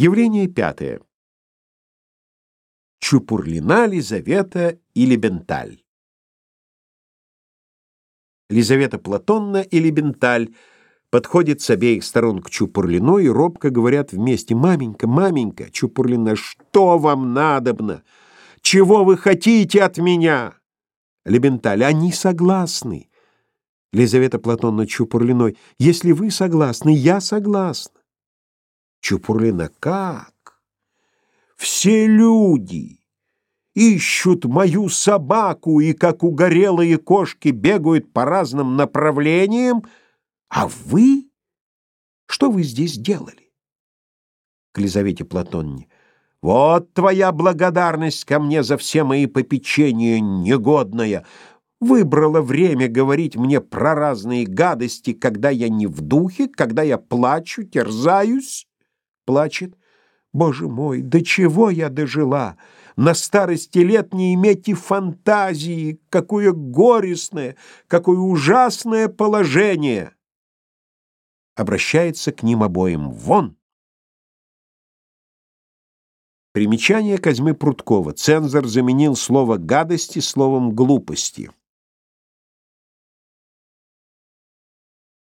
Явление пятое. Чупурлина Лизавета или Бенталь. Лизавета Платонна или Бенталь подходит с обеих сторон к Чупурлино и робко говорят вместе: "Маменька, маменька, Чупурлина, что вам надобно? Чего вы хотите от меня?" Лебенталь: "Они согласны." Лизавета Платонна Чупурлиной: "Если вы согласны, я согласна." Чупурлина: "Как? Все люди ищут мою собаку и как угорелые кошки бегают по разным направлениям, а вы? Что вы здесь делали?" К Лизавете Платонне: "Вот твоя благодарность ко мне за все мои попечения, негодная. Выбрала время говорить мне про разные гадости, когда я не в духе, когда я плачу, терзаюсь, плачет. Боже мой, до чего я дожила? На старости лет не иметь и фантазии, какое горестное, какое ужасное положение. Обращается к ним обоим: "Вон!" Примечание Козьмы Пруткова. Цензор заменил слово гадости словом глупости.